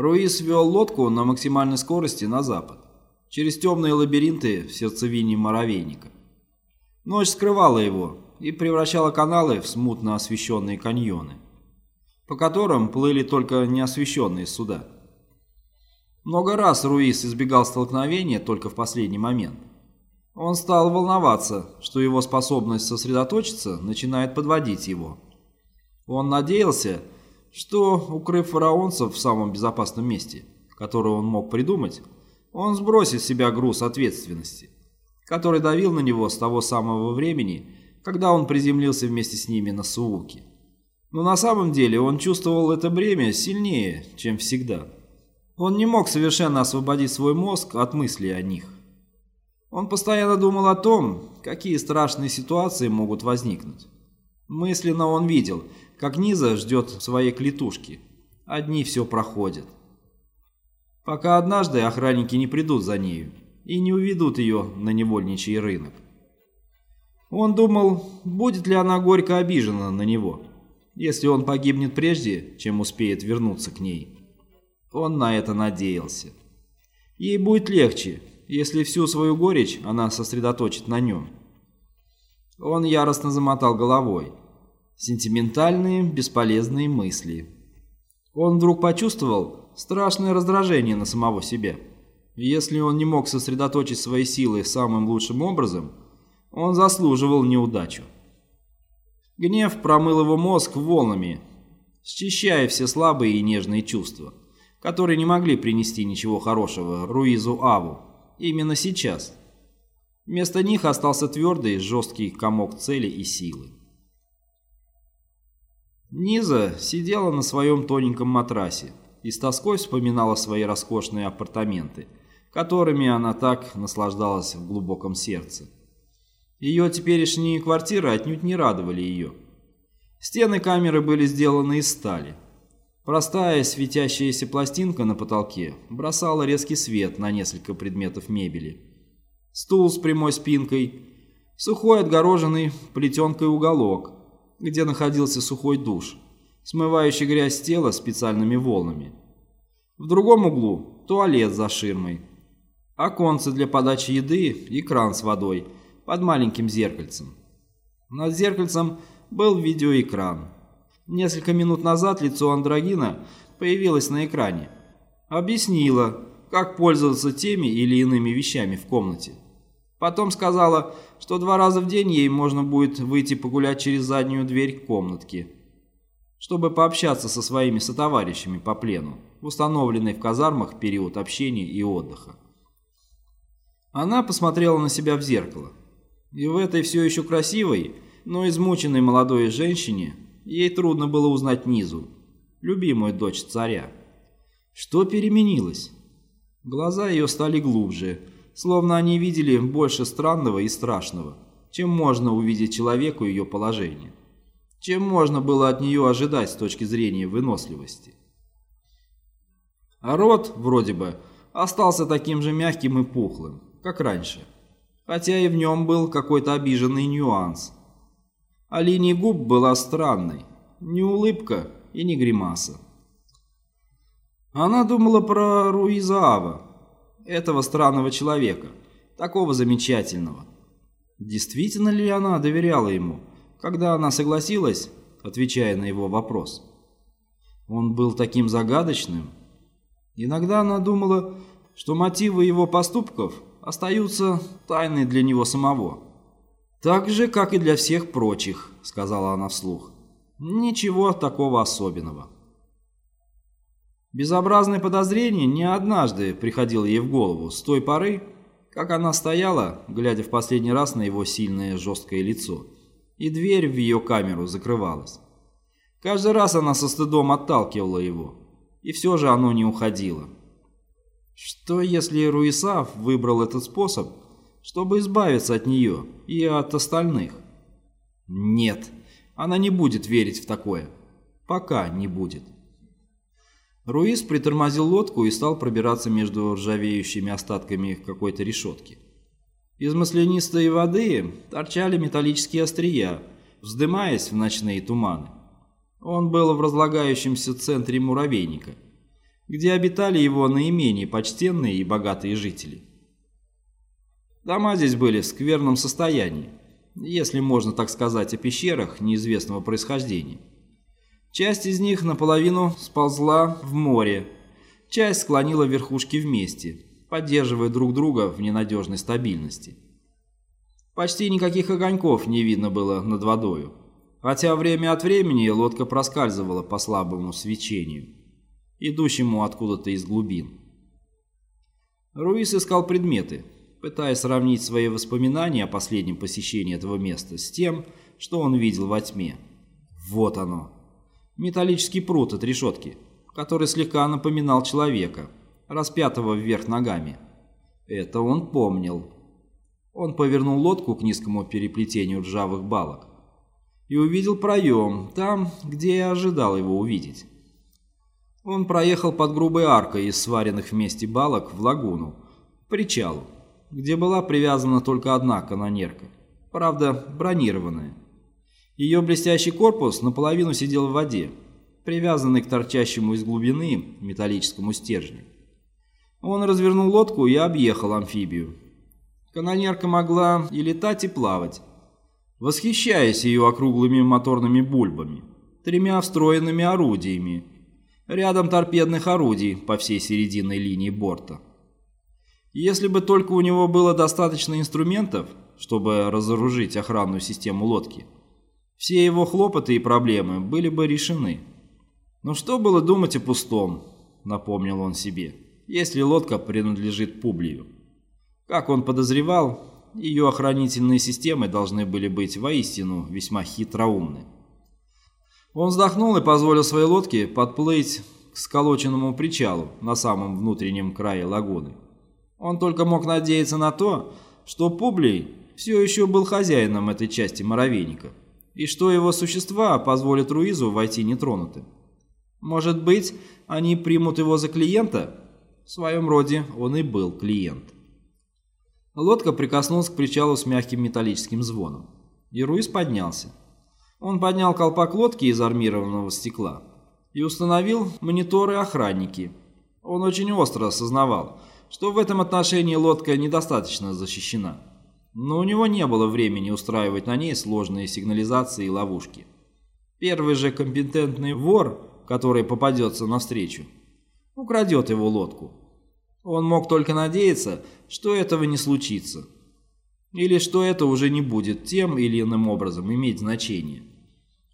Руис вел лодку на максимальной скорости на запад, через темные лабиринты в сердцевине муравейника. Ночь скрывала его и превращала каналы в смутно освещенные каньоны, по которым плыли только неосвещенные суда. Много раз Руис избегал столкновения только в последний момент. Он стал волноваться, что его способность сосредоточиться начинает подводить его. Он надеялся, что, укрыв фараонцев в самом безопасном месте, которое он мог придумать, он сбросит с себя груз ответственности, который давил на него с того самого времени, когда он приземлился вместе с ними на Сууке. Но на самом деле он чувствовал это бремя сильнее, чем всегда. Он не мог совершенно освободить свой мозг от мыслей о них. Он постоянно думал о том, какие страшные ситуации могут возникнуть. Мысленно он видел, как Низа ждет своей клетушки. Одни все проходят. Пока однажды охранники не придут за нею и не уведут ее на невольничий рынок. Он думал, будет ли она горько обижена на него, если он погибнет прежде, чем успеет вернуться к ней. Он на это надеялся. Ей будет легче, если всю свою горечь она сосредоточит на нем. Он яростно замотал головой. Сентиментальные, бесполезные мысли. Он вдруг почувствовал страшное раздражение на самого себя. Если он не мог сосредоточить свои силы самым лучшим образом, он заслуживал неудачу. Гнев промыл его мозг волнами, счищая все слабые и нежные чувства, которые не могли принести ничего хорошего Руизу Аву именно сейчас. Вместо них остался твердый, жесткий комок цели и силы. Низа сидела на своем тоненьком матрасе и с тоской вспоминала свои роскошные апартаменты, которыми она так наслаждалась в глубоком сердце. Ее теперешние квартиры отнюдь не радовали ее. Стены камеры были сделаны из стали. Простая светящаяся пластинка на потолке бросала резкий свет на несколько предметов мебели. Стул с прямой спинкой, сухой отгороженный плетенкой уголок – где находился сухой душ, смывающий грязь с тела специальными волнами. В другом углу туалет за ширмой, оконце для подачи еды и кран с водой под маленьким зеркальцем. Над зеркальцем был видеоэкран. Несколько минут назад лицо Андрогина появилось на экране. Объяснила, как пользоваться теми или иными вещами в комнате. Потом сказала, что два раза в день ей можно будет выйти погулять через заднюю дверь комнатки, чтобы пообщаться со своими сотоварищами по плену, установленной в казармах период общения и отдыха. Она посмотрела на себя в зеркало, и в этой все еще красивой, но измученной молодой женщине ей трудно было узнать Низу, любимую дочь царя. Что переменилось? Глаза ее стали глубже, словно они видели больше странного и страшного, чем можно увидеть человеку ее положение, чем можно было от нее ожидать с точки зрения выносливости. А рот, вроде бы, остался таким же мягким и пухлым, как раньше, хотя и в нем был какой-то обиженный нюанс. А линия губ была странной, не улыбка и не гримаса. Она думала про Руиза Ава, этого странного человека, такого замечательного. Действительно ли она доверяла ему, когда она согласилась, отвечая на его вопрос? Он был таким загадочным. Иногда она думала, что мотивы его поступков остаются тайной для него самого. «Так же, как и для всех прочих», — сказала она вслух. «Ничего такого особенного». Безобразное подозрение не однажды приходило ей в голову с той поры, как она стояла, глядя в последний раз на его сильное жесткое лицо, и дверь в ее камеру закрывалась. Каждый раз она со стыдом отталкивала его, и все же оно не уходило. Что если Руисав выбрал этот способ, чтобы избавиться от нее и от остальных? Нет, она не будет верить в такое. Пока не будет. Руис притормозил лодку и стал пробираться между ржавеющими остатками какой-то решетки. Из маслянистой воды торчали металлические острия, вздымаясь в ночные туманы. Он был в разлагающемся центре муравейника, где обитали его наименее почтенные и богатые жители. Дома здесь были в скверном состоянии, если можно так сказать о пещерах неизвестного происхождения. Часть из них наполовину сползла в море, часть склонила верхушки вместе, поддерживая друг друга в ненадежной стабильности. Почти никаких огоньков не видно было над водою, хотя время от времени лодка проскальзывала по слабому свечению, идущему откуда-то из глубин. Руис искал предметы, пытаясь сравнить свои воспоминания о последнем посещении этого места с тем, что он видел во тьме. Вот оно. Металлический пруд от решетки, который слегка напоминал человека, распятого вверх ногами. Это он помнил. Он повернул лодку к низкому переплетению ржавых балок и увидел проем, там, где и ожидал его увидеть. Он проехал под грубой аркой из сваренных вместе балок в лагуну, к причалу, где была привязана только одна канонерка, правда бронированная. Ее блестящий корпус наполовину сидел в воде, привязанный к торчащему из глубины металлическому стержню. Он развернул лодку и объехал амфибию. Канонерка могла и летать, и плавать, восхищаясь ее округлыми моторными бульбами, тремя встроенными орудиями, рядом торпедных орудий по всей серединной линии борта. Если бы только у него было достаточно инструментов, чтобы разоружить охранную систему лодки, все его хлопоты и проблемы были бы решены. Но что было думать о пустом, напомнил он себе, если лодка принадлежит Публию. Как он подозревал, ее охранительные системы должны были быть воистину весьма хитроумны. Он вздохнул и позволил своей лодке подплыть к сколоченному причалу на самом внутреннем крае лагуны. Он только мог надеяться на то, что Публий все еще был хозяином этой части муравейника, и что его существа позволят Руизу войти нетронутым. Может быть, они примут его за клиента? В своем роде он и был клиент. Лодка прикоснулась к причалу с мягким металлическим звоном, и Руиз поднялся. Он поднял колпак лодки из армированного стекла и установил мониторы-охранники. Он очень остро осознавал, что в этом отношении лодка недостаточно защищена. Но у него не было времени устраивать на ней сложные сигнализации и ловушки. Первый же компетентный вор, который попадется навстречу, украдет его лодку. Он мог только надеяться, что этого не случится. Или что это уже не будет тем или иным образом иметь значение.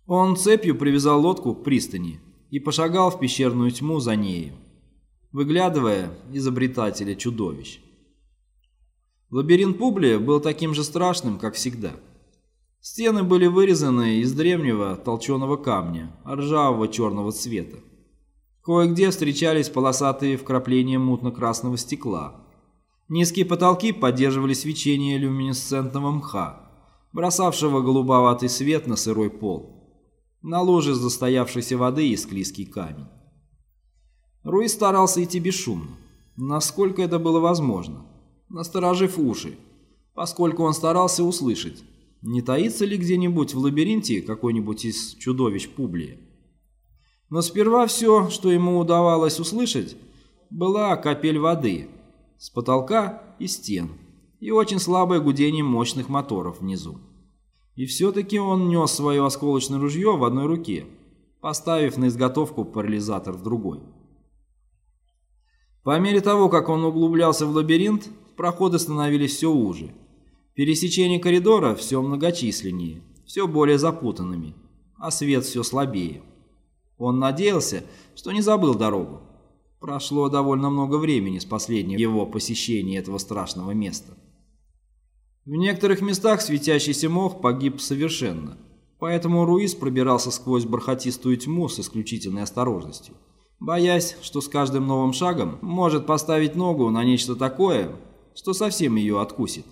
Он цепью привязал лодку к пристани и пошагал в пещерную тьму за нею выглядывая изобретателя чудовищ. Лабиринт Публия был таким же страшным, как всегда. Стены были вырезаны из древнего толченого камня, ржавого черного цвета. Кое-где встречались полосатые вкрапления мутно-красного стекла. Низкие потолки поддерживали свечение люминесцентного мха, бросавшего голубоватый свет на сырой пол. На луже застоявшейся воды и склизкий камень. Руи старался идти бесшумно, насколько это было возможно, насторожив уши, поскольку он старался услышать, не таится ли где-нибудь в лабиринте какой-нибудь из чудовищ Публия. Но сперва все, что ему удавалось услышать, была капель воды с потолка и стен и очень слабое гудение мощных моторов внизу. И все-таки он нес свое осколочное ружье в одной руке, поставив на изготовку парализатор в другой. По мере того, как он углублялся в лабиринт, проходы становились все уже. Пересечения коридора все многочисленнее, все более запутанными, а свет все слабее. Он надеялся, что не забыл дорогу. Прошло довольно много времени с последнего его посещения этого страшного места. В некоторых местах светящийся мох погиб совершенно, поэтому Руис пробирался сквозь бархатистую тьму с исключительной осторожностью боясь, что с каждым новым шагом может поставить ногу на нечто такое, что совсем ее откусит.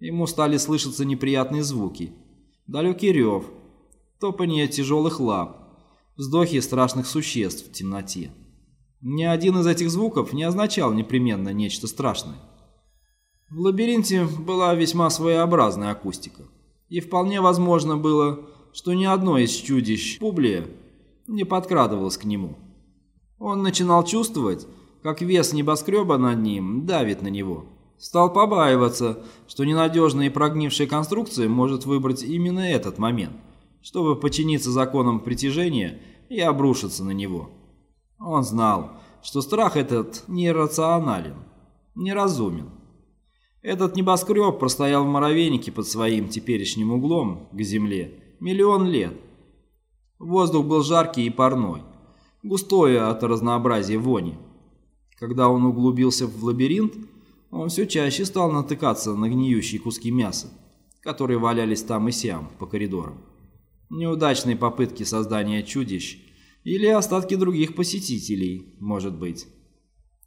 Ему стали слышаться неприятные звуки, далекий рев, топание тяжелых лап, вздохи страшных существ в темноте. Ни один из этих звуков не означал непременно нечто страшное. В лабиринте была весьма своеобразная акустика, и вполне возможно было, что ни одно из чудищ Публия не подкрадывалось к нему. Он начинал чувствовать, как вес небоскреба над ним давит на него. Стал побаиваться, что ненадежная и прогнившая конструкция может выбрать именно этот момент, чтобы подчиниться законам притяжения и обрушиться на него. Он знал, что страх этот нерационален, неразумен. Этот небоскреб простоял в муравейнике под своим теперешним углом к земле миллион лет. Воздух был жаркий и парной, густой от разнообразия вони. Когда он углубился в лабиринт, он все чаще стал натыкаться на гниющие куски мяса, которые валялись там и сям по коридорам. Неудачные попытки создания чудищ или остатки других посетителей, может быть.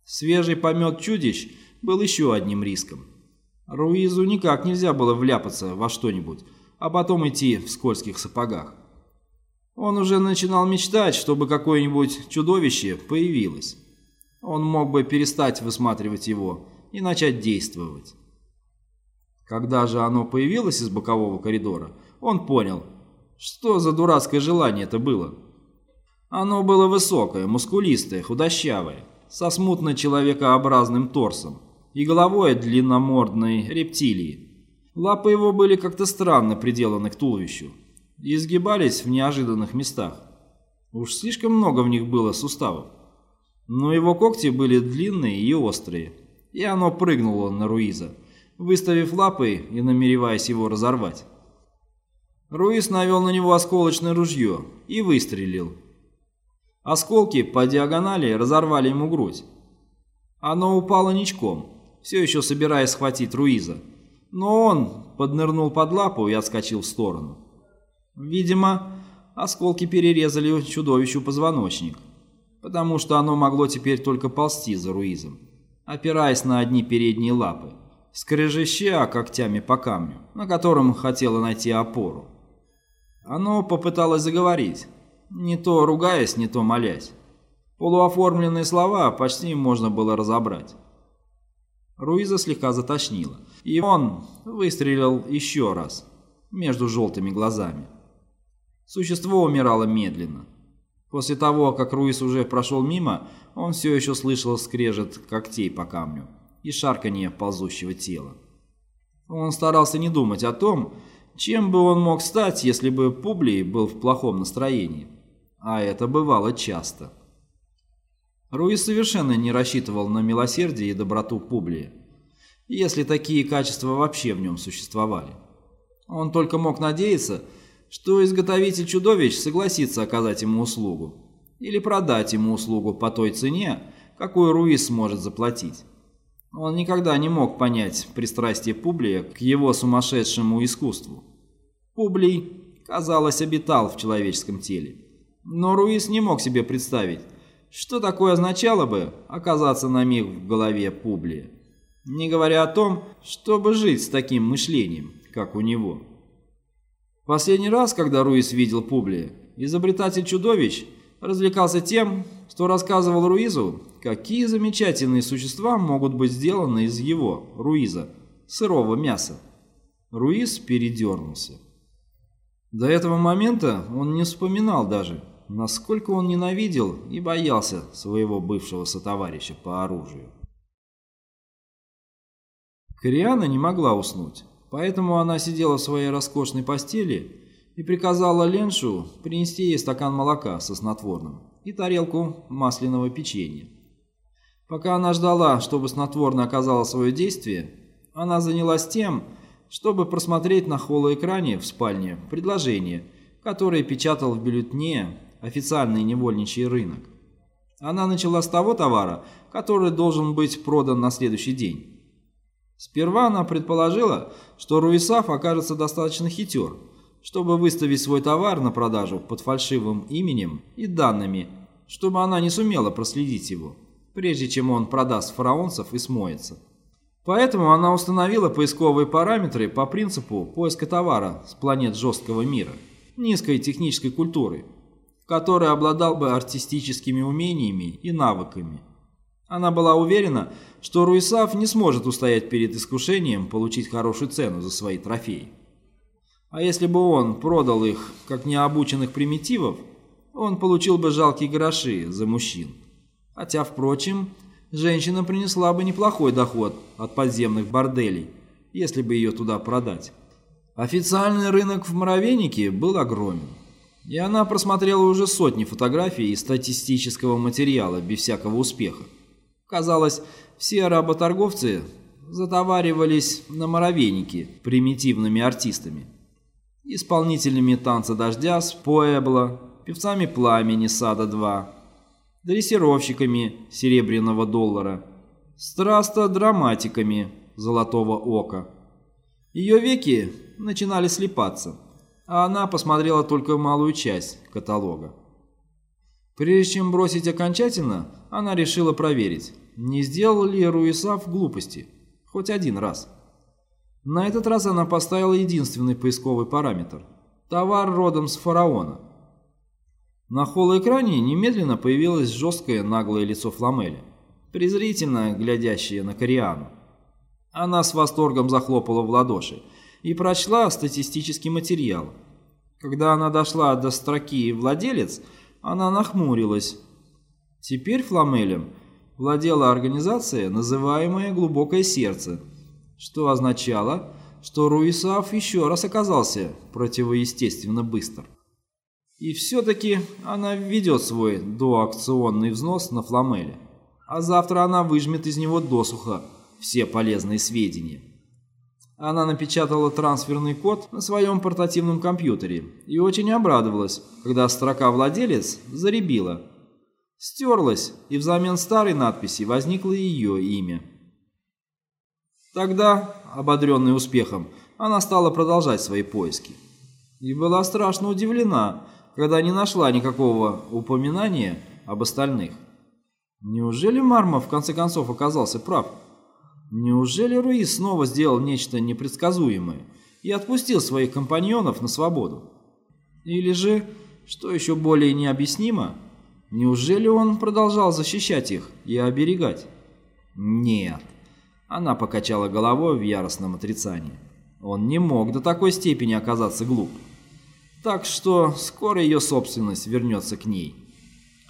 Свежий помет чудищ был еще одним риском. Руизу никак нельзя было вляпаться во что-нибудь, а потом идти в скользких сапогах. Он уже начинал мечтать, чтобы какое-нибудь чудовище появилось. Он мог бы перестать высматривать его и начать действовать. Когда же оно появилось из бокового коридора, он понял, что за дурацкое желание это было. Оно было высокое, мускулистое, худощавое, со смутно человекообразным торсом и головой длинномордной рептилии. Лапы его были как-то странно приделаны к туловищу и изгибались в неожиданных местах. Уж слишком много в них было суставов. Но его когти были длинные и острые, и оно прыгнуло на Руиза, выставив лапы и намереваясь его разорвать. Руиз навел на него осколочное ружье и выстрелил, Осколки по диагонали разорвали ему грудь. Оно упало ничком, все еще собираясь схватить Руиза. Но он поднырнул под лапу и отскочил в сторону. Видимо, осколки перерезали чудовищу позвоночник, потому что оно могло теперь только ползти за Руизом, опираясь на одни передние лапы, скрежеща когтями по камню, на котором хотело найти опору. Оно попыталось заговорить, не то ругаясь, не то молясь. Полуоформленные слова почти можно было разобрать. Руиза слегка затошнило, и он выстрелил еще раз, между желтыми глазами. Существо умирало медленно. После того, как Руиз уже прошел мимо, он все еще слышал скрежет когтей по камню и шарканье ползущего тела. Он старался не думать о том, чем бы он мог стать, если бы Публий был в плохом настроении а это бывало часто. Руис совершенно не рассчитывал на милосердие и доброту Публия, если такие качества вообще в нем существовали. Он только мог надеяться, что изготовитель чудовищ согласится оказать ему услугу или продать ему услугу по той цене, какую Руис сможет заплатить. Он никогда не мог понять пристрастие Публия к его сумасшедшему искусству. Публий, казалось, обитал в человеческом теле. Но Руис не мог себе представить, что такое означало бы оказаться на миг в голове Публия, не говоря о том, чтобы жить с таким мышлением, как у него. Последний раз, когда Руис видел Публия, изобретатель чудовищ развлекался тем, что рассказывал Руизу, какие замечательные существа могут быть сделаны из его, Руиза, сырого мяса. Руиз передернулся. До этого момента он не вспоминал даже, насколько он ненавидел и боялся своего бывшего сотоварища по оружию. Кориана не могла уснуть, поэтому она сидела в своей роскошной постели и приказала Леншу принести ей стакан молока со снотворным и тарелку масляного печенья. Пока она ждала, чтобы снотворное оказало свое действие, она занялась тем, чтобы просмотреть на холоэкране в спальне предложение, которое печатал в бюллетне официальный невольничий рынок. Она начала с того товара, который должен быть продан на следующий день. Сперва она предположила, что Руисав окажется достаточно хитер, чтобы выставить свой товар на продажу под фальшивым именем и данными, чтобы она не сумела проследить его, прежде чем он продаст фараонцев и смоется. Поэтому она установила поисковые параметры по принципу поиска товара с планет жесткого мира, низкой технической культуры, который обладал бы артистическими умениями и навыками. Она была уверена, что Руисав не сможет устоять перед искушением получить хорошую цену за свои трофеи. А если бы он продал их как необученных примитивов, он получил бы жалкие гроши за мужчин. Хотя, впрочем, женщина принесла бы неплохой доход от подземных борделей, если бы ее туда продать. Официальный рынок в Моровейнике был огромен, и она просмотрела уже сотни фотографий и статистического материала без всякого успеха. Казалось, все работорговцы затоваривались на Моровейнике примитивными артистами, исполнителями танца дождя с Поэбла, певцами пламени Сада-2, дрессировщиками серебряного доллара, страсто-драматиками золотого ока. Ее веки начинали слепаться, а она посмотрела только малую часть каталога. Прежде чем бросить окончательно, она решила проверить, не сделал ли Руисав глупости, хоть один раз. На этот раз она поставила единственный поисковый параметр – товар родом с фараона – на холоэкране немедленно появилось жесткое наглое лицо Фламеля, презрительно глядящее на Кориану. Она с восторгом захлопала в ладоши и прочла статистический материал. Когда она дошла до строки «Владелец», она нахмурилась. Теперь Фламелем владела организация, называемая «Глубокое сердце», что означало, что Руисав еще раз оказался противоестественно быстр. И все-таки она введет свой доакционный взнос на фламеле. А завтра она выжмет из него досуха все полезные сведения. Она напечатала трансферный код на своем портативном компьютере и очень обрадовалась, когда строка «Владелец» заребила. Стерлась, и взамен старой надписи возникло ее имя. Тогда, ободренный успехом, она стала продолжать свои поиски. И была страшно удивлена, когда не нашла никакого упоминания об остальных. Неужели Марма в конце концов оказался прав? Неужели Руис снова сделал нечто непредсказуемое и отпустил своих компаньонов на свободу? Или же, что еще более необъяснимо, неужели он продолжал защищать их и оберегать? Нет. Она покачала головой в яростном отрицании. Он не мог до такой степени оказаться глуп. Так что скоро ее собственность вернется к ней.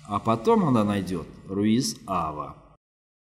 А потом она найдет Руиз Ава.